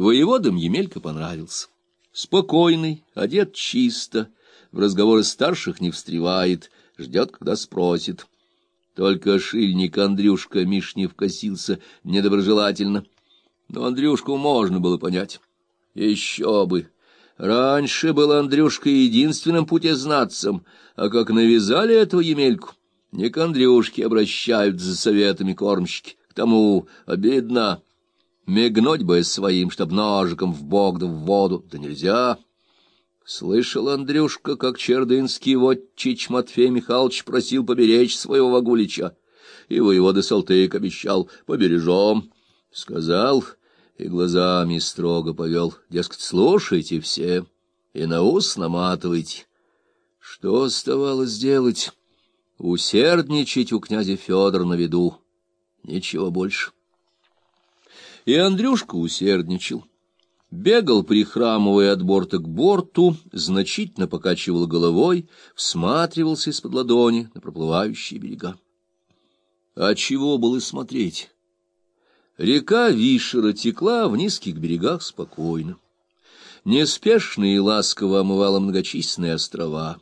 Воеводам Емелька понравился. Спокойный, одет чисто, в разговоры старших не встревает, ждет, когда спросит. Только шильник Андрюшка Мишнев косился недоброжелательно. Но Андрюшку можно было понять. Еще бы! Раньше был Андрюшка единственным путезнатцем, а как навязали этого Емельку, не к Андрюшке обращают за советами кормщики, к тому обидно. Мигнуть бы своим, чтоб ножиком в бок да в воду, да нельзя. Слышал Андрюшка, как чердынский вотчич Матфей Михайлович просил поберечь своего Вагулича, и воевода Салтык обещал «побережем». Сказал и глазами строго повел, дескать, слушайте все и на ус наматывайте. Что оставалось делать? Усердничать у князя Федора на виду. Ничего больше. И Андрюшка усердничал. Бегал, прихрамывая от борта к борту, значительно покачивал головой, всматривался из-под ладони на проплывающие берега. А чего было смотреть? Река Вишера текла в низких берегах спокойно. Неспешно и ласково омывала многочисленные острова.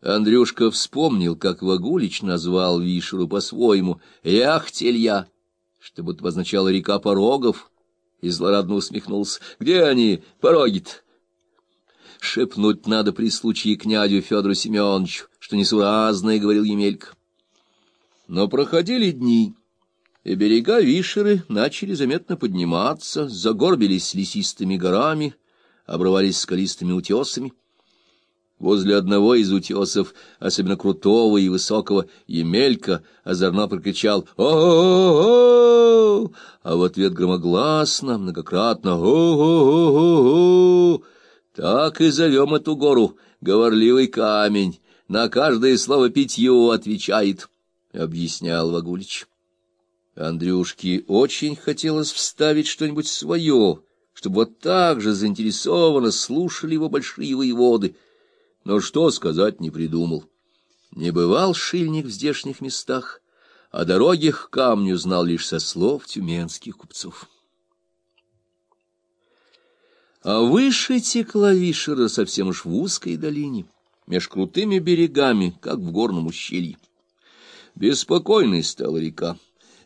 Андрюшка вспомнил, как Вагулич назвал Вишеру по-своему «Яхтелья», что будто обозначала река порогов, и злорадно усмехнулся. «Где они, пороги-то?» Шепнуть надо при случае князю Федору Семеновичу, что несуразное, — говорил Емелька. Но проходили дни и берега Вишеры начали заметно подниматься, загорбились лесистыми горами, обрывались скалистыми утесами. Возле одного из утесов, особенно крутого и высокого, Емелька озорно прокричал «О-о-о-о!», а в ответ громогласно, многократно «О-о-о-о-о!». Так и зовем эту гору «Говорливый камень», на каждое слово питью отвечает, — объяснял Вагулич. Андрюшке очень хотелось вставить что-нибудь свое, чтобы вот так же заинтересованно слушали его большие воеводы, но что сказать не придумал. Не бывал шильник в здешних местах, а дороги к камню знал лишь со слов тюменских купцов. А выше текла Вишера совсем уж в узкой долине, меж крутыми берегами, как в горном ущелье. Беспокойной стала река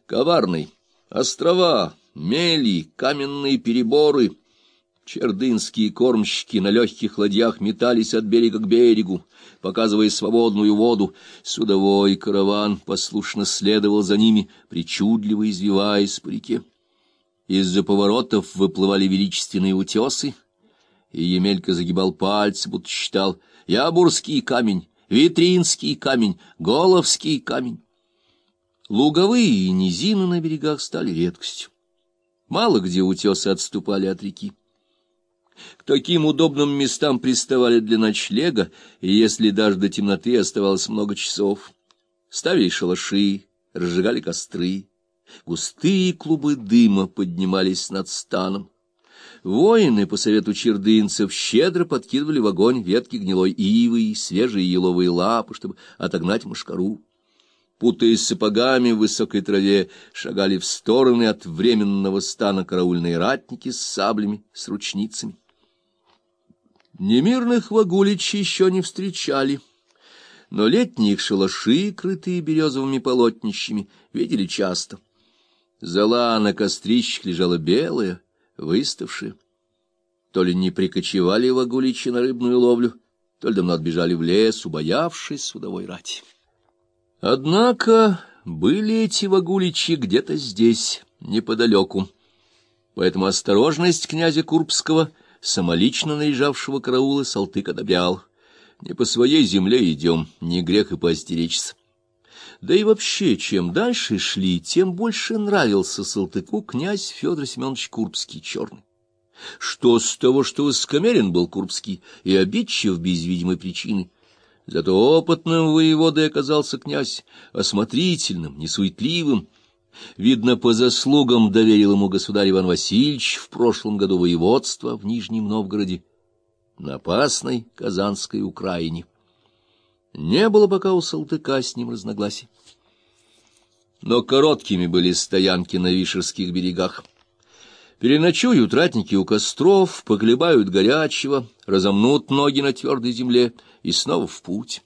коварный, острова, мели, каменные переборы. Чердынские кормщики на легких ладьях метались от берега к берегу, показывая свободную воду. Судовой караван послушно следовал за ними, причудливо извиваясь по реке. Из-за поворотов выплывали величественные утесы, и Емелька загибал пальцы, будто считал «Ябурский камень», «Витринский камень», «Головский камень». Луговые и низины на берегах стали редкостью. Мало где утесы отступали от реки. К таким удобным местам приставали для ночлега, и если даже до темноты оставалось много часов, ставили шалаши, разжигали костры. Густые клубы дыма поднимались над станом. Воины, по совету чердынцев, щедро подкидывали в огонь ветки гнилой ивы и свежие еловые лапы, чтобы отогнать мошкару путаясь сапогами в высокой траве, шагали в стороны от временного стана караульные ратники с саблями, с ручницами. Немирных вагуличей еще не встречали, но летние шалаши, крытые березовыми полотнищами, видели часто. Зола на кострищах лежала белая, выставшая. То ли не прикочевали вагуличи на рыбную ловлю, то ли давно отбежали в лес, убоявшись судовой рати. Однако были эти вагуличи где-то здесь, неподалеку. Поэтому осторожность князя Курбского, самолично наезжавшего караулы, Салтык одобрял. Не по своей земле идем, не грех и поостеречься. Да и вообще, чем дальше шли, тем больше нравился Салтыку князь Федор Семенович Курбский черный. Что с того, что высокомерен был Курбский и обидчив без видимой причины, Зато опытным воеводой оказался князь, осмотрительным, несуетливым. Видно, по заслугам доверил ему государь Иван Васильевич в прошлом году воеводство в Нижнем Новгороде на опасной Казанской Украине. Не было пока у Салтыка с ним разногласий. Но короткими были стоянки на Вишерских берегах. Переночуют ратники у костров, поглебают горячего, разомнут ноги на твердой земле и снова в путь.